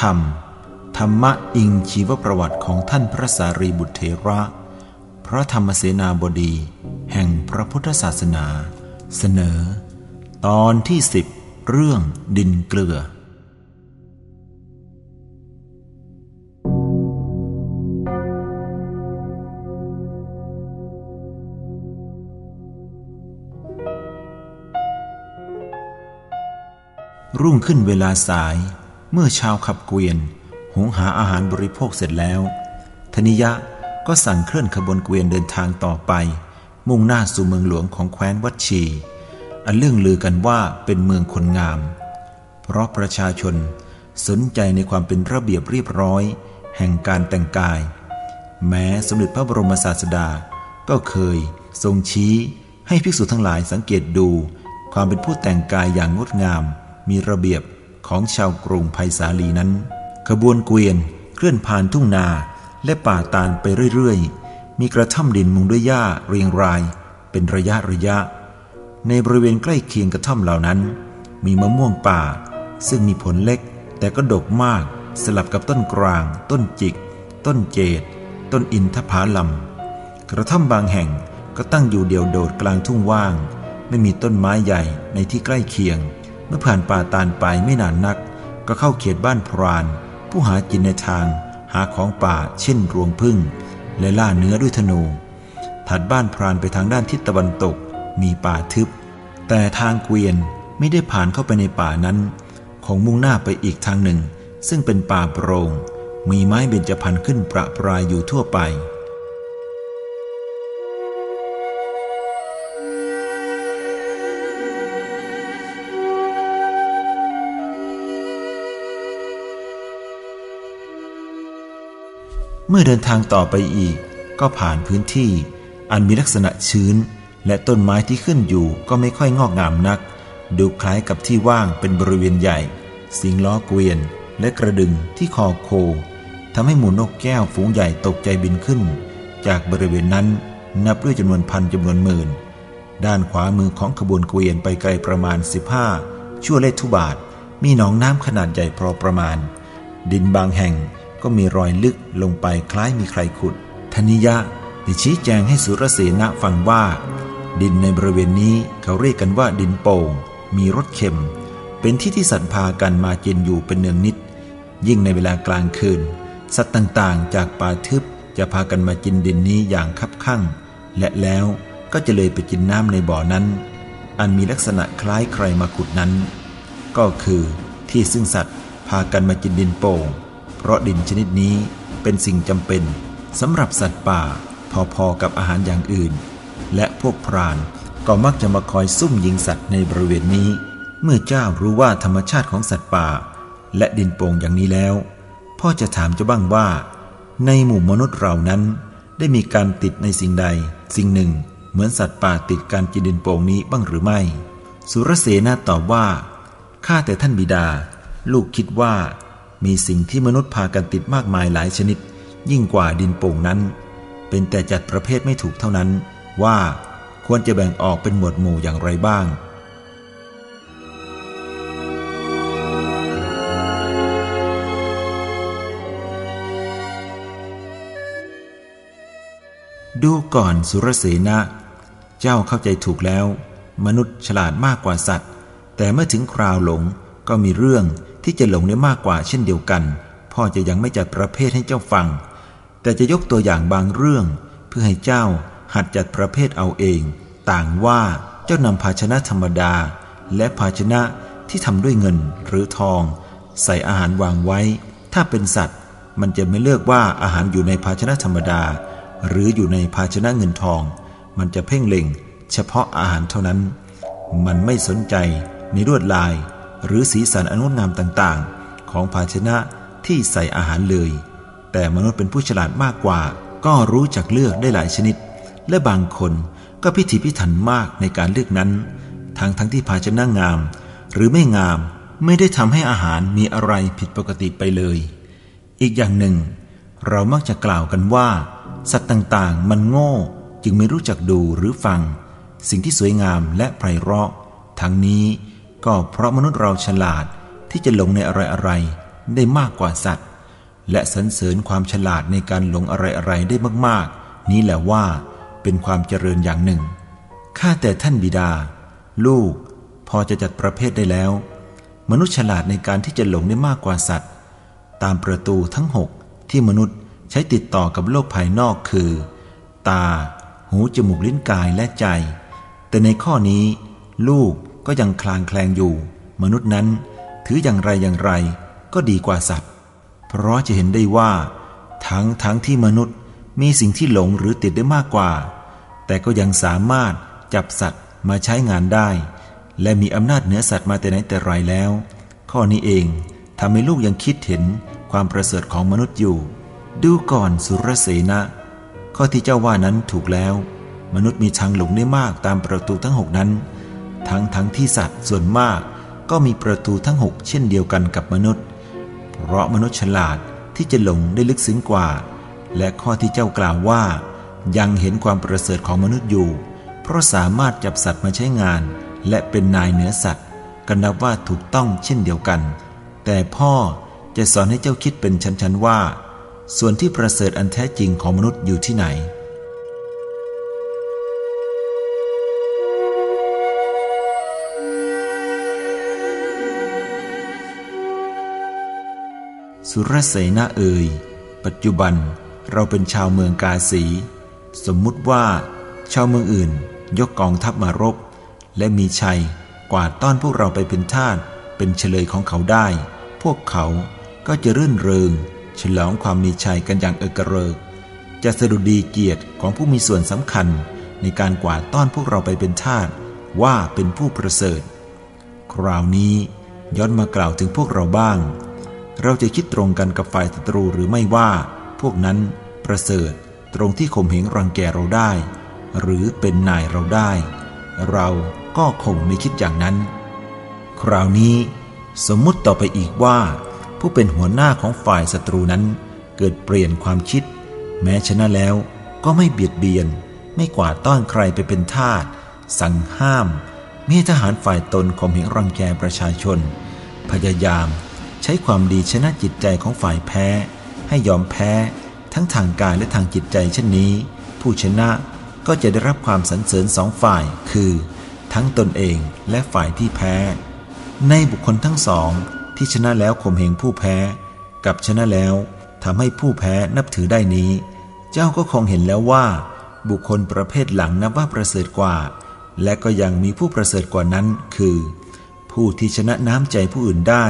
ธรรม ธรรมะอิงชีวประวัติของท่านพระสารีบุตรเถระ พระธรรมเสนาบดี แห่งพระพุทธศาสนา เสนอ ตอนที่สิบเรื่องดินเกลือรุ่งขึ้นเวลาสาย เมื่อชาวขับเกวียนหุงหาอาหารบริโภคเสร็จแล้ว ธนิยะก็สั่งเคลื่อนขบวนเกวียนเดินทางต่อไป มุ่งหน้าสู่เมืองหลวงของแคว้นวัดชี อันเรื่องลือกันว่าเป็นเมืองคนงาม เพราะประชาชนสนใจในความเป็นระเบียบเรียบร้อย แห่งการแต่งกาย แม้สมเด็จพระบรมศาสดา ก็เคยทรงชี้ให้ภิกษุทั้งหลายสังเกตดู ความเป็นผู้แต่งกายอย่างงดงาม มีระเบียบ ของชาวกรุงไผ่สาลีนั้น ขบวนเกวียนเคลื่อนผ่านทุ่งนาและป่าตาลไปเรื่อยๆ มีกระท่อมดินมุงด้วยหญ้าเรียงราย เป็นระยะระยะ ในบริเวณใกล้เคียงกระท่อมเหล่านั้น มีมะม่วงป่า ซึ่งมีผลเล็กแต่ก็ดกมากสลับกับต้นกลาง ต้นจิก ต้นเจดต้นอินทผาลัมกระท่อมบางแห่งก็ตั้งอยู่เดี่ยวโดดกลางทุ่งว่าง ไม่มีต้นไม้ใหญ่ในที่ใกล้เคียง เมื่อผ่านป่าตาลไปไม่นานนัก ก็เข้าเขตบ้านพราน ผู้หากินในทาง หาของป่าเช่นรวงพึ่ง และล่าเนื้อด้วยธนู ถัดบ้านพรานไปทางด้านทิศตะวันตกมีป่าทึบ แต่ทางเกวียนไม่ได้ผ่านเข้าไปในป่านั้น ของมุ่งหน้าไปอีกทางหนึ่ง ซึ่งเป็นป่าโปรง่งมีไม้เบญจพรรณขึ้นประปรายอยู่ทั่วไป เมื่อเดินทางต่อไปอีก ก็ผ่านพื้นที่อันมีลักษณะชื้น และต้นไม้ที่ขึ้นอยู่ก็ไม่ค่อยงอกงามนัก ดูคล้ายกับที่ว่างเป็นบริเวณใหญ่ สิงล้อเกวียน และกระดึงที่คอโคทำให้หมูนกแก้วฝูงใหญ่ตกใจบินขึ้น จากบริเวณนั้นนับด้วยจำนวนพันจำนวนหมื่น ด้านขวามือของขบวนเกวียนไปไกลประมาณ 15 ชั่วเลทุบาท มีหนองน้ำขนาดใหญ่พอประมาณ ดินบางแห่ง ก็มีรอยลึกลงไปคล้ายมีใครขุด ธนิยะได้ชี้แจงให้สุรเสนะฟังว่า ดินในบริเวณนี้เขาเรียกกันว่าดินโป่ง มีรสเค็ม เป็นที่ที่สัตว์พากันมากินอยู่เป็นเนืองนิด ยิ่งในเวลากลางคืน สัตว์ต่างๆ จากป่าทึบจะพากันมากินดินนี้อย่างคับคั่ง และแล้วก็จะเลยไปกินน้ำในบ่อนั้น อันมีลักษณะคล้ายใครมาขุดนั้น ก็คือที่ซึ่งสัตว์พากันมากินดินโป่ง เพราะดินชนิดนี้เป็นสิ่งจำเป็นสำหรับสัตว์ป่าพอๆกับอาหารอย่างอื่น และพวกพรานก็มักจะมาคอยซุ่มยิงสัตว์ในบริเวณนี้ เมื่อเจ้ารู้ว่าธรรมชาติของสัตว์ป่า และดินโป่งอย่างนี้แล้ว พ่อจะถามเจ้าบ้างว่า ในหมู่มนุษย์เรานั้น ได้มีการติดในสิ่งใด สิ่งหนึ่ง เหมือนสัตว์ป่าติดการกินดินโป่งนี้บ้างหรือไม่ สุรเสนาตอบว่าข้าแต่ท่านบิดา ลูกคิดว่า มีสิ่งที่มนุษย์พากันติดมากมายหลายชนิด ยิ่งกว่าดินโป่งนั้น เป็นแต่จัดประเภทไม่ถูกเท่านั้น ว่าควรจะแบ่งออกเป็นหมวดหมู่อย่างไรบ้างดูก่อนสุรเสนะ เจ้าเข้าใจถูกแล้ว มนุษย์ฉลาดมากกว่าสัตว์ แต่เมื่อถึงคราวหลงก็มีเรื่อง ที่จะหลงได้มากกว่าเช่นเดียวกัน พ่อจะยังไม่จัดประเภทให้เจ้าฟัง แต่จะยกตัวอย่างบางเรื่อง เพื่อให้เจ้าหัดจัดประเภทเอาเอง ต่างว่าเจ้านำภาชนะธรรมดา และภาชนะที่ทำด้วยเงินหรือทอง ใส่อาหารวางไว้ ถ้าเป็นสัตว์ มันจะไม่เลือกว่าอาหารอยู่ในภาชนะธรรมดา หรืออยู่ในภาชนะเงินทอง มันจะเพ่งเล็ง เฉพาะอาหารเท่านั้น มันไม่สนใจในลวดลาย หรือสีสันอนงดงามต่างๆ ของภาชนะที่ใส่อาหารเลย แต่มนุษย์เป็นผู้ฉลาดมากกว่า ก็รู้จักเลือกได้หลายชนิด และบางคนก็พิถีพิถันมากในการเลือกนั้น ทั้งทั้งที่ภาชนะงาม หรือไม่งามไม่ได้ทำให้อาหารมีอะไรผิดปกติไปเลย อีกอย่างหนึ่ง เรามักจะกล่าวกันว่า สัตว์ต่างๆ มันโง่ จึงไม่รู้จักดูหรือฟัง สิ่งที่สวยงามและไพเราะ ทั้งนี้ ก็เพราะมนุษย์เราฉลาดที่จะหลงในอะไร ๆ ได้มากกว่าสัตว์ และสรรเสริญความฉลาดในการหลงอะไร ๆ ได้มากๆ นี้แหละว่าเป็นความเจริญอย่างหนึ่ง ข้าแต่ท่านบิดา ลูกพอจะจัดประเภทได้แล้ว มนุษย์ฉลาดในการที่จะหลงได้มากกว่าสัตว์ ตามประตูทั้งหกที่มนุษย์ใช้ติดต่อกับโลกภายนอกคือ ตา หู จมูก ลิ้นกายและใจ แต่ในข้อนี้ ลูก ก็ยังคลางแคลงอยู่ มนุษย์นั้นถืออย่างไรอย่างไรก็ดีกว่าสัตว์ เพราะจะเห็นได้ว่า ทั้งทั้งที่มนุษย์มีสิ่งที่หลงหรือติดได้มากกว่า แต่ก็ยังสามารถจับสัตว์มาใช้งานได้ และมีอำนาจเหนือสัตว์มาแต่ไหนแต่ไรแล้ว ข้อนี้เองทำให้ลูกยังคิดเห็นความประเสริฐของมนุษย์อยู่ ดูก่อนสุรเสนะ ข้อที่เจ้าว่านั้นถูกแล้ว มนุษย์มีทางหลงได้มากตามประตูทั้งหกนั้น ทั้งทั้งที่สัตว์ส่วนมากก็มีประตูทั้งหกเช่นเดียวกันกับมนุษย์ เพราะมนุษย์ฉลาดที่จะหลงได้ลึกซึ้งกว่า และข้อที่เจ้ากล่าวว่า ยังเห็นความประเสริฐของมนุษย์อยู่ เพราะสามารถจับสัตว์มาใช้งาน และเป็นนายเหนือสัตว์กันนับว่าถูกต้องเช่นเดียวกัน แต่พ่อจะสอนให้เจ้าคิดเป็นชั้นๆว่า ส่วนที่ประเสริฐอันแท้จริงของมนุษย์อยู่ที่ไหน สุรเสนาเอ่ย ปัจจุบันเราเป็นชาวเมืองกาสี สมมุติว่า ชาวเมืองอื่นยกกองทัพมารบ และมีชัยกวาดต้อนพวกเราไปเป็นทาสเป็นเฉลยของเขาได้ พวกเขาก็จะรื่นเริง ฉลองความมีชัยกันอย่างเอกเริก จะสดุดีเกียรติของผู้มีส่วนสำคัญในการกวาดต้อนพวกเราไปเป็นทาสว่าเป็นผู้ประเสริฐ คราวนี้ย้อนมากล่าวถึงพวกเราบ้าง เราจะคิดตรงกันกับฝ่ายศัตรูหรือไม่ว่า พวกนั้นประเสริฐตรงที่ข่มเหงรังแกเราได้ หรือเป็นนายเราได้ เราก็คงไม่คิดอย่างนั้น คราวนี้ สมมุติต่อไปอีกว่า ผู้เป็นหัวหน้าของฝ่ายศัตรูนั้น เกิดเปลี่ยนความคิด แม้ชนะแล้วก็ไม่เบียดเบียน ไม่กวาดต้อนใครไปเป็นทาสสั่งห้ามม่ให้ทหารฝ่ายตนข่มเหงรังแกประชาชน พยายาม ใช้ความดีชนะจิตใจของฝ่ายแพ้ ให้ยอมแพ้ ทั้งทางกายและทางจิตใจเช่นนี้ ผู้ชนะก็จะได้รับความสรรเสริญสองฝ่าย คือ ทั้งตนเองและฝ่ายที่แพ้ ในบุคคลทั้งสอง ที่ชนะแล้วข่มเหงผู้แพ้ กับชนะแล้วทำให้ผู้แพ้นับถือได้นี้ เจ้าก็คงเห็นแล้วว่า บุคคลประเภทหลังนับว่าประเสริฐกว่า และก็ยังมีผู้ประเสริฐกว่านั้น คือ ผู้ที่ชนะน้ำใจผู้อื่นได้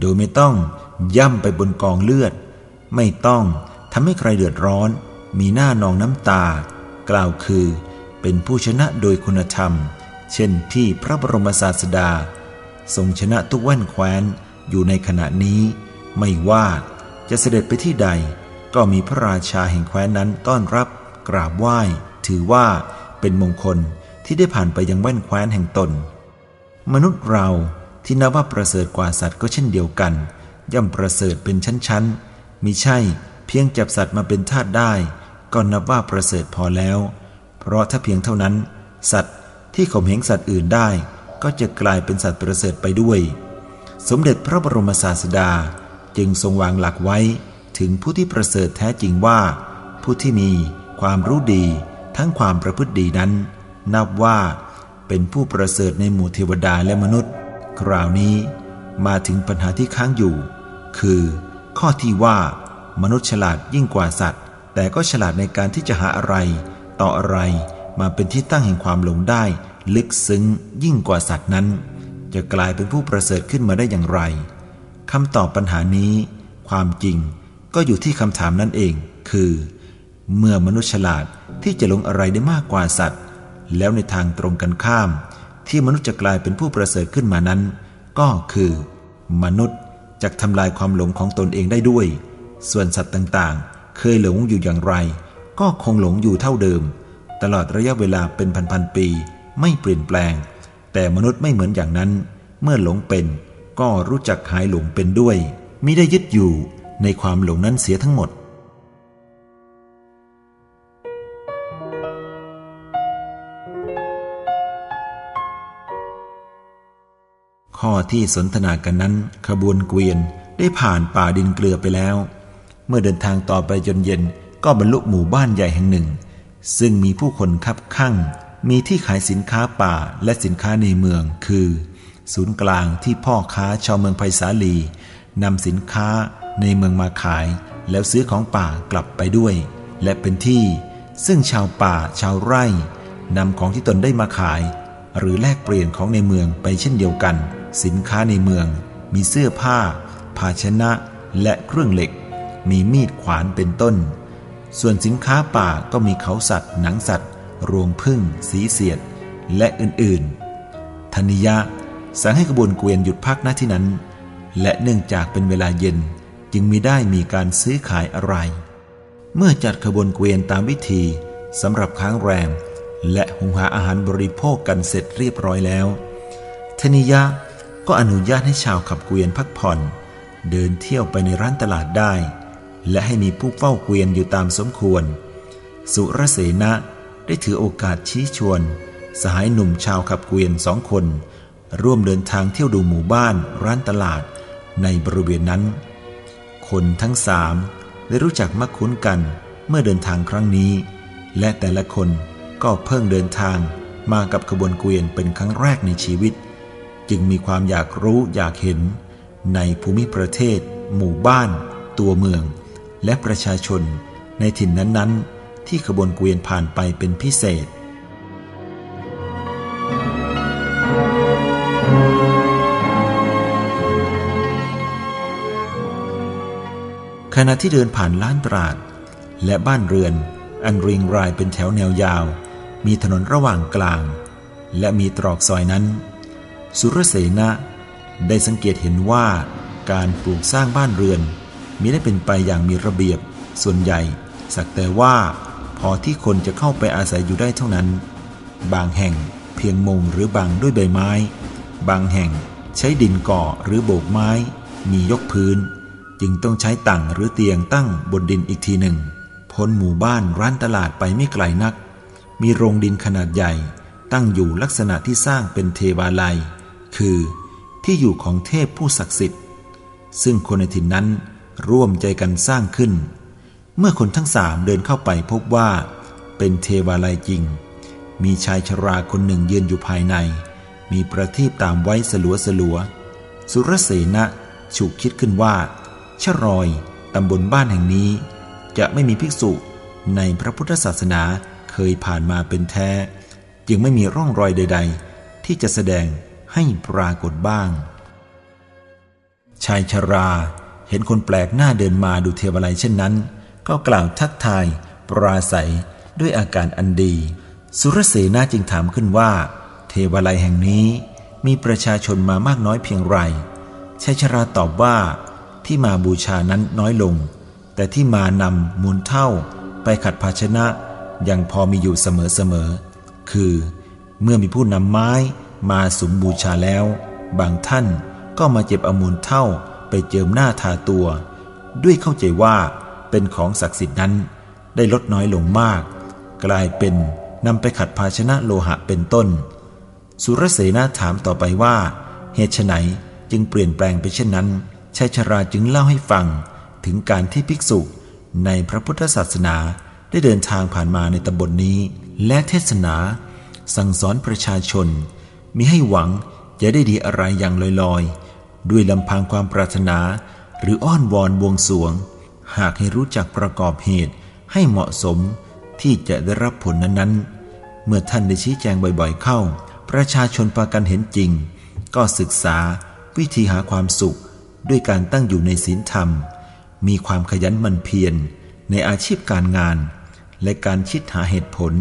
โดยไม่ต้องย่ำไปบนกองเลือด ไม่ต้องทำให้ใครเดือดร้อน มีหน้านองน้ำตา กล่าวคือ เป็นผู้ชนะโดยคุณธรรม เช่นที่พระบรมศาสดา ทรงชนะทุกแว่นแคว้นอยู่ในขณะนี้ ไม่ว่าจะเสด็จไปที่ใด ก็มีพระราชาแห่งแคว้นนั้นต้อนรับ กราบไหว้ ถือว่าเป็นมงคลที่ได้ผ่านไปยังแว่นแคว้นแห่งตน มนุษย์เรา ที่นับว่าประเสริฐกว่าสัตว์ก็เช่นเดียวกัน ย่อมประเสริฐเป็นชั้นๆมิใช่เพียงจับสัตว์มาเป็นทาสได้ ก็นับว่าประเสริฐพอแล้ว เพราะถ้าเพียงเท่านั้น สัตว์ที่ข่มเหงสัตว์อื่นได้ ก็จะกลายเป็นสัตว์ประเสริฐไปด้วย สมเด็จพระบรมศาสดาจึงทรงวางหลักไว้ถึงผู้ที่ประเสริฐแท้จริงว่า ผู้ที่มีความรู้ดีทั้งความประพฤติดีนั้น นับว่าเป็นผู้ประเสริฐในหมู่เทวดาและมนุษย์ คราวนี้มาถึงปัญหาที่ค้างอยู่ คือ ข้อที่ว่ามนุษย์ฉลาดยิ่งกว่าสัตว์ แต่ก็ฉลาดในการที่จะหาอะไร ต่ออะไรมาเป็นที่ตั้งแห่งความหลงได้ ลึกซึ้งยิ่งกว่าสัตว์นั้น จะกลายเป็นผู้ประเสริฐขึ้นมาได้อย่างไรคำตอบปัญหานี้ ความจริงก็อยู่ที่คำถามนั่นเอง คือ เมื่อมนุษย์ฉลาดที่จะหลงอะไรได้มากกว่าสัตว์ แล้วในทางตรงกันข้าม ที่มนุษย์จะกลายเป็นผู้ประเสริฐขึ้นมานั้น ก็คือ มนุษย์จะทำลายความหลงของตนเองได้ด้วย ส่วนสัตว์ต่างๆ เคยหลงอยู่อย่างไร ก็คงหลงอยู่เท่าเดิม ตลอดระยะเวลาเป็นพันๆปี ไม่เปลี่ยนแปลง แต่มนุษย์ไม่เหมือนอย่างนั้น เมื่อหลงเป็น ก็รู้จักหายหลงเป็นด้วยมิได้ยึดอยู่ในความหลงนั้นเสียทั้งหมด ข้อที่สนทนากันนั้น ขบวนเกวียนได้ผ่านป่าดินเกลือไปแล้ว เมื่อเดินทางต่อไปจนเย็นก็บรรลุหมู่บ้านใหญ่แห่งหนึ่ง ซึ่งมีผู้คนคับข้างมีที่ขายสินค้าป่าและสินค้าในเมือง คือ ศูนย์กลางที่พ่อค้าชาวเมืองไผ่สาลีนำสินค้าในเมืองมาขาย แล้วซื้อของป่ากลับไปด้วย และเป็นที่ ซึ่งชาวป่าชาวไร่นำของที่ตนได้มาขาย หรือแลกเปลี่ยนของในเมืองไปเช่นเดียวกัน สินค้าในเมือง มีเสื้อผ้า ภาชนะและเครื่องเหล็ก มีมีดขวานเป็นต้น ส่วนสินค้าป่าก็มีเขาสัตว์ หนังสัตว์ รวงพึ่ง สีเสียด และอื่นๆธนิยะสั่งให้กระบวนเกวียนหยุดพักณที่นั้น และเนื่องจากเป็นเวลาเย็นจึงมิได้มีการซื้อขายอะไร เมื่อจัดขบวนเกวียนตามวิธีสำหรับค้างแรม และหุงหาอาหารบริโภคกันเสร็จเรียบร้อยแล้วเทนิยะ ก็อนุญาตให้ชาวขับเกวียนพักผ่อน เดินเที่ยวไปในร้านตลาดได้ และให้มีผู้เฝ้าเกวียนอยู่ตามสมควร สุรเสนะได้ถือโอกาสชี้ชวน สหายหนุ่มชาวขับเกวียนสองคน ร่วมเดินทางเที่ยวดูหมู่บ้านร้านตลาดในบริเวณนั้น คนทั้งสามได้รู้จักมักคุ้นกันเมื่อเดินทางครั้งนี้ และแต่ละคนก็เพิ่งเดินทางมากับขบวนเกวียนเป็นครั้งแรกในชีวิต จึงมีความอยากรู้อยากเห็น ในภูมิประเทศ หมู่บ้าน ตัวเมือง และประชาชน ในถิ่นนั้นๆ ที่ขบวนเกวียนผ่านไปเป็นพิเศษขณะที่เดินผ่านล้านตราด และบ้านเรือน อันเริงรายเป็นแถวแนวยาว มีถนนระหว่างกลาง และมีตรอกซอยนั้น สุรเสนะได้สังเกตเห็นว่าการปลูกสร้างบ้านเรือนมิได้เป็นไปอย่างมีระเบียบส่วนใหญ่ สักแต่ว่าพอที่คนจะเข้าไปอาศัยอยู่ได้เท่านั้น บางแห่งเพียงมุงหรือบังด้วยใบไม้ บางแห่งใช้ดินก่อหรือโบกไม้ มียกพื้น จึงต้องใช้ตั่งหรือเตียงตั้งบนดินอีกทีหนึ่ง พ้นหมู่บ้านร้านตลาดไปไม่ไกลนัก มีโรงดินขนาดใหญ่ ตั้งอยู่ลักษณะที่สร้างเป็นเทวาลัย คือที่อยู่ของเทพผู้ศักดิ์สิทธิ์ ซึ่งคนในถิ่นนั้นร่วมใจกันสร้างขึ้น เมื่อคนทั้งสามเดินเข้าไปพบว่า เป็นเทวาลัยจริง มีชายชราคนหนึ่งยืนอยู่ภายใน มีประทีปตามไว้สลัวสลัวสุรเสนะฉุกคิดขึ้นว่าชรอยตำบลบ้านแห่งนี้ จะไม่มีภิกษุในพระพุทธศาสนาเคยผ่านมาเป็นแท้ จึงไม่มีร่องรอยใด ๆ ที่จะแสดง ให้ปรากฏบ้าง ชายชราเห็นคนแปลกหน้าเดินมาดูเทวไลเช่นนั้น ก็กล่าวทักทาย ปราศัยด้วยอาการอันดี สุรเสนาจึงถามขึ้นว่า เทวไลแห่งนี้มีประชาชนมามากน้อยเพียงไรชายชราตอบว่าที่มาบูชานั้นน้อยลง แต่ที่มานำมูลเท่าไปขัดภาชนะยังพอมีอยู่เสมอๆคือ เมื่อมีผู้นำไม้ มาสุมบูชาแล้ว บางท่านก็มาเจ็บอมูลเท่าไปเจิมหน้าทาตัว ด้วยเข้าใจว่าเป็นของศักดิ์สิทธิ์นั้นได้ลดน้อยลงมาก กลายเป็นนำไปขัดภาชนะโลหะเป็นต้น สุรเสนาถามต่อไปว่า เหตุไฉนจึงเปลี่ยนแปลงไปเช่นนั้นชายชราจึงเล่าให้ฟังถึงการที่ภิกษุในพระพุทธศาสนาได้เดินทางผ่านมาในตำบลนนี้ และเทศนา สั่งสอนประชาชน มิให้หวังจะได้ดีอะไรอย่างลอยๆ ด้วยลำพังความปรารถนา หรืออ้อนวอนบวงสวง หากให้รู้จักประกอบเหตุให้เหมาะสมที่จะได้รับผลนั้นๆ เมื่อท่านได้ชี้แจงบ่อยๆเข้า ประชาชนพากันเห็นจริง ก็ศึกษาวิธีหาความสุข ด้วยการตั้งอยู่ในศีลธรรม มีความขยันมันเพียรในอาชีพการงาน และการคิดหาเหตุผล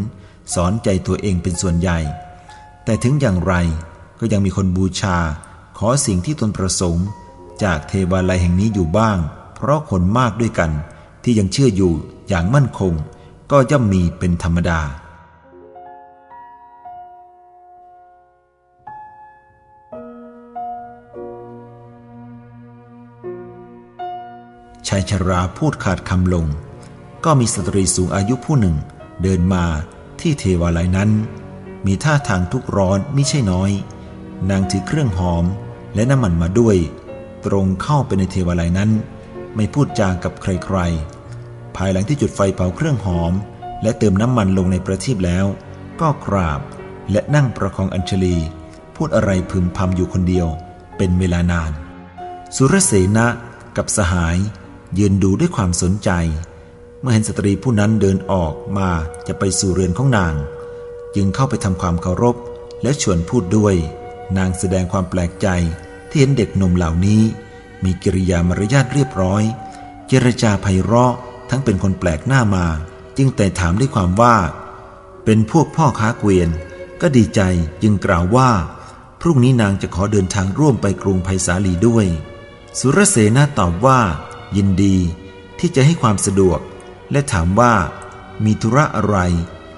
สอนใจตัวเองเป็นส่วนใหญ่ แต่ถึงอย่างไรก็ยังมีคนบูชา ขอสิ่งที่ตนประสงค์ จากเทวาลัยแห่งนี้อยู่บ้าง เพราะคนมากด้วยกัน ที่ยังเชื่ออยู่อย่างมั่นคง ก็ย่อมมีเป็นธรรมดา ชายชราพูดขาดคำลง ก็มีสตรีสูงอายุผู้หนึ่ง เดินมาที่เทวาลัยนั้น มีท่าทางทุกร้อนไม่ใช่น้อย นางถือเครื่องหอมและน้ำมันมาด้วย ตรงเข้าไปในเทวาลัยนั้น ไม่พูดจากับใครๆ ภายหลังที่จุดไฟเผาเครื่องหอม และเติมน้ำมันลงในประทีปแล้ว ก็กราบและนั่งประคองอัญชลี พูดอะไรพึมพำอยู่คนเดียว เป็นเวลานาน สุรเสนะกับสหายยืนดูด้วยความสนใจ เมื่อเห็นสตรีผู้นั้นเดินออกมาจะไปสู่เรือนของนาง จึงเข้าไปทำความเคารพ และชวนพูดด้วย นางแสดงความแปลกใจที่เห็นเด็กหนุ่มเหล่านี้ มีกิริยามารยาทเรียบร้อย เจรจาไพเราะทั้งเป็นคนแปลกหน้ามา จึงแต่ถามด้วยความว่า เป็นพวกพ่อค้าเกวียน ก็ดีใจจึงกล่าวว่า พรุ่งนี้นางจะขอเดินทางร่วมไปกรุงไผ่สาลีด้วย สุรเสนาตอบว่า ยินดีที่จะให้ความสะดวก และถามว่า มีธุระอะไร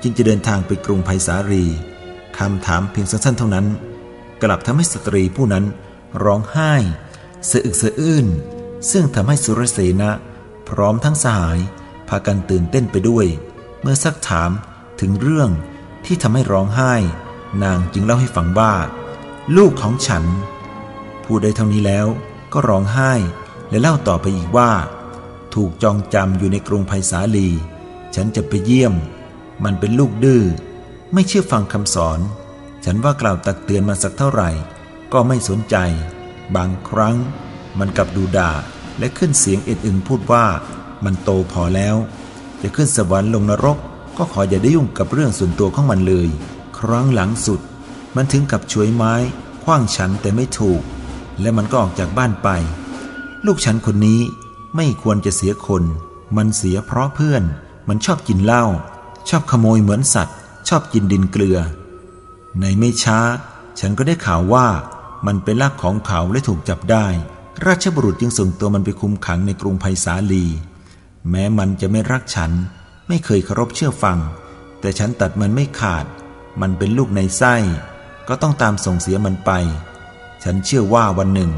จึงจะเดินทางไปกรุงไผ่สาลีคำถามเพียงสั้นๆเท่านั้น กลับทำให้สตรีผู้นั้นร้องไห้สะอึกสะอื้นซึ่งทำให้สุรเสนะพร้อมทั้งสหายพากันตื่นเต้นไปด้วย เมื่อซักถามถึงเรื่องที่ทำให้ร้องไห้ นางจึงเล่าให้ฟังว่า ลูกของฉัน พูดได้เท่านี้แล้วก็ร้องไห้ และเล่าต่อไปอีกว่า ถูกจองจำอยู่ในกรุงไผ่สาลี ฉันจะไปเยี่ยม มันเป็นลูกดื้อไม่เชื่อฟังคำสอน ฉันว่ากล่าวตักเตือนมาสักเท่าไหร่ ก็ไม่สนใจ บางครั้ง มันกลับดูด่าและขึ้นเสียงเอ็ดอึงพูดว่ามันโตพอแล้ว จะขึ้นสวรรค์ลงนรก ก็ขออย่าได้ยุ่งกับเรื่องส่วนตัวของมันเลย ครั้งหลังสุด มันถึงกับช่วยไม้คว้างฉันแต่ไม่ถูก และมันก็ออกจากบ้านไป ลูกฉันคนนี้ไม่ควรจะเสียคน มันเสียเพราะเพื่อน มันชอบกินเหล้า ชอบขโมยเหมือนสัตว์ ชอบกินดินเกลือ ในไม่ช้า ฉันก็ได้ข่าวว่ามันเป็นลักของเขาและถูกจับได้ ราชบุรุษจึงส่งตัวมันไปคุมขังในกรุงไผ่สาลี แม้มันจะไม่รักฉัน ไม่เคยเคารพเชื่อฟัง แต่ฉันตัดมันไม่ขาด มันเป็นลูกในไส้ ก็ต้องตามส่งเสียมันไป ฉันเชื่อว่าวันหนึ่ง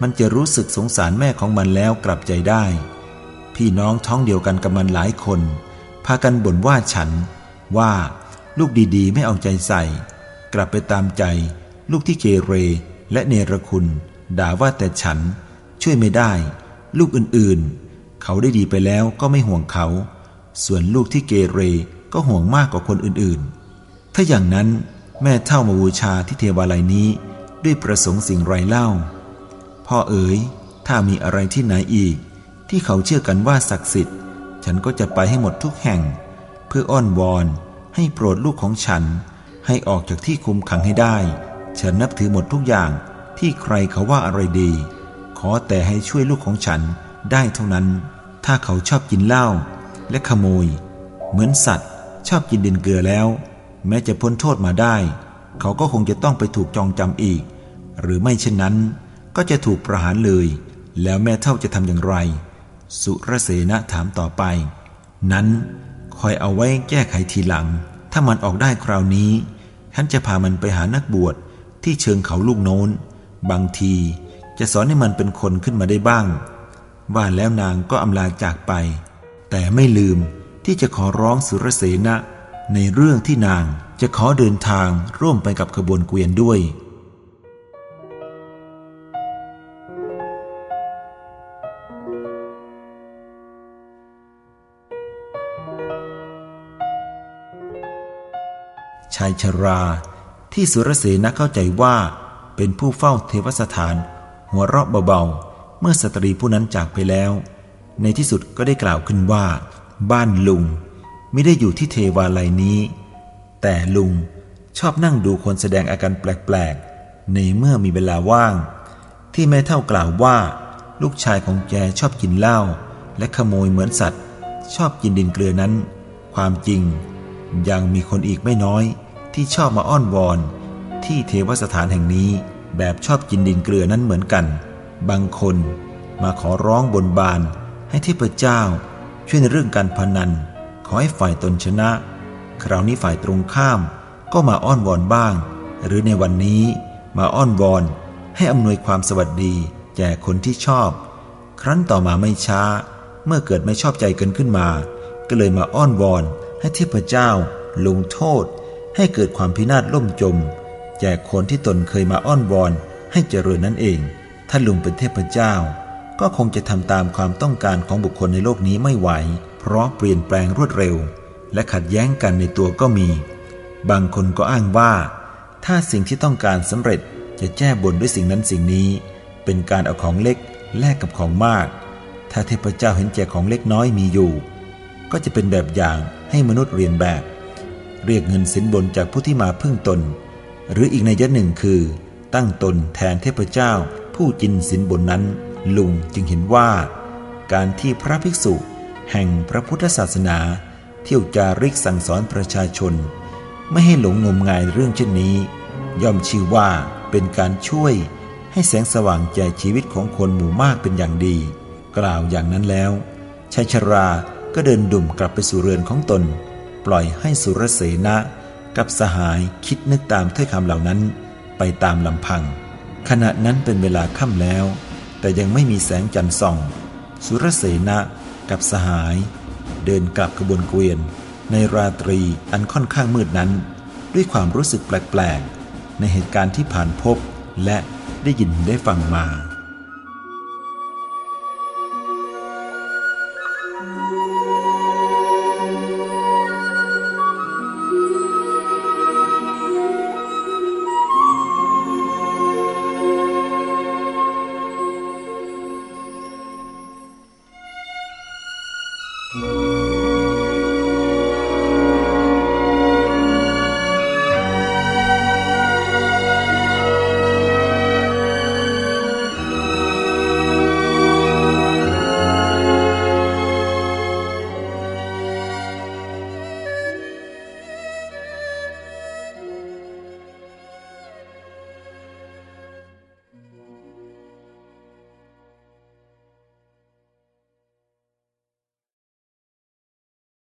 มันจะรู้สึกสงสารแม่ของมันแล้วกลับใจได้ พี่น้องท้องเดียวกันกับมันหลายคน พากันบ่นว่าฉันว่าลูกดีๆ ไม่เอาใจใส่ กลับไปตามใจ ลูกที่เกเรและเนรคุณ ด่าว่าแต่ฉัน ช่วยไม่ได้ ลูกอื่นๆ เขาได้ดีไปแล้วก็ไม่ห่วงเขา ส่วนลูกที่เกเรก็ห่วงมากกว่าคนอื่นๆ ถ้าอย่างนั้นแม่เท่ามาบูชาที่เทวาลัยนี้ ด้วยประสงค์สิ่งไรเล่า พ่อเอ๋ยถ้ามีอะไรที่ไหนอีก ที่เขาเชื่อกันว่าศักดิ์สิทธิ์ ฉันก็จะไปให้หมดทุกแห่ง เพื่ออ้อนวอน ให้โปรดลูกของฉัน ให้ออกจากที่คุมขังให้ได้ ฉันนับถือหมดทุกอย่างที่ใครเขาว่าอะไรดี ขอแต่ให้ช่วยลูกของฉันได้เท่านั้น ถ้าเขาชอบกินเหล้าและขโมย เหมือนสัตว์ ชอบกินดินเกลือแล้ว แม้จะพ้นโทษมาได้ เขาก็คงจะต้องไปถูกจองจำอีก หรือไม่เช่นนั้น ก็จะถูกประหารเลย แล้วแม่เท่าจะทำอย่างไร สุรเสนะถามต่อไป นั้นคอยเอาไว้แก้ไขทีหลัง ถ้ามันออกได้คราวนี้ท่านจะพามันไปหานักบวชที่เชิงเขาลูกโน้น บางทีจะสอนให้มันเป็นคนขึ้นมาได้บ้าง ว่าแล้วนางก็อำลาจากไป แต่ไม่ลืมที่จะขอร้องสุรเสนะในเรื่องที่นางจะขอเดินทางร่วมไปกับขบวนเกวียนด้วยายชรา ที่สุรเสนเข้าใจว่าเป็นผู้เฝ้าเทวสถาน หัวเราะเบาๆ เมื่อสตรีผู้นั้นจากไปแล้ว ในที่สุดก็ได้กล่าวขึ้นว่า บ้านลุงไม่ได้อยู่ที่เทวาลัยนี้ แต่ลุงชอบนั่งดูคนแสดงอาการแปลกๆ ในเมื่อมีเวลาว่าง ที่แม่เท่ากล่าวว่า ลูกชายของแกชอบกินเหล้าและขโมยเหมือนสัตว์ ชอบกินดินเกลือนั้น ความจริงยังมีคนอีกไม่น้อย ที่ชอบมาอ้อนวอน ที่เทวสถานแห่งนี้แบบชอบกินดินเกลือนั้นเหมือนกัน บางคนมาขอร้องบนบาน ให้เทพเจ้า ช่วยในเรื่องการพนัน ขอให้ฝ่ายตนชนะ คราวนี้ฝ่ายตรงข้ามก็มาอ้อนวอนบ้าง หรือในวันนี้มาอ้อนวอน ให้อำนวยความสวัสดีแก่คนที่ชอบ ครั้นต่อมาไม่ช้า เมื่อเกิดไม่ชอบใจกันขึ้นมา ก็เลยมาอ้อนวอน ให้เทพเจ้า ลงโทษ ให้เกิดความพินาศล่มจม แจกคนที่ตนเคยมาอ้อนวอนให้เจริญนั่นเอง ถ้าลุงเป็นเทพเจ้า ก็คงจะทำตามความต้องการของบุคคลในโลกนี้ไม่ไหว เพราะเปลี่ยนแปลงรวดเร็ว และขัดแย้งกันในตัวก็มี บางคนก็อ้างว่า ถ้าสิ่งที่ต้องการสำเร็จจะแจ้บนด้วยสิ่งนั้นสิ่งนี้ เป็นการเอาของเล็กแลกกับของมาก ถ้าเทพเจ้าเห็นแจกของเล็กน้อยมีอยู่ ก็จะเป็นแบบอย่างให้มนุษย์เรียนแบบ เรียกเงินสินบนจากผู้ที่มาพึ่งตน หรืออีกในยะหนึ่งคือ ตั้งตนแทนเทพเจ้า ผู้จินสินบนนั้น ลุงจึงเห็นว่า การที่พระภิกษุ แห่งพระพุทธศาสนา เที่ยวจาริกสั่งสอนประชาชน ไม่ให้หลงงมงายเรื่องเช่นนี้ ย่อมชื่อว่าเป็นการช่วยให้แสงสว่างใจชีวิตของคนหมู่มากเป็นอย่างดี กล่าวอย่างนั้นแล้วชายชราก็เดินดุ่มกลับไปสู่เรือนของตน ปล่อยให้สุรเสนะกับสหายคิดนึกตามถ้อยคำเหล่านั้นไปตามลำพัง ขณะนั้นเป็นเวลาค่ำแล้ว แต่ยังไม่มีแสงจันทร์ส่อง สุรเสนะกับสหาย เดินกลับขบวนเกวียน ในราตรีอันค่อนข้างมืดนั้น ด้วยความรู้สึกแปลกๆ ในเหตุการณ์ที่ผ่านพบและได้ยินได้ฟังมา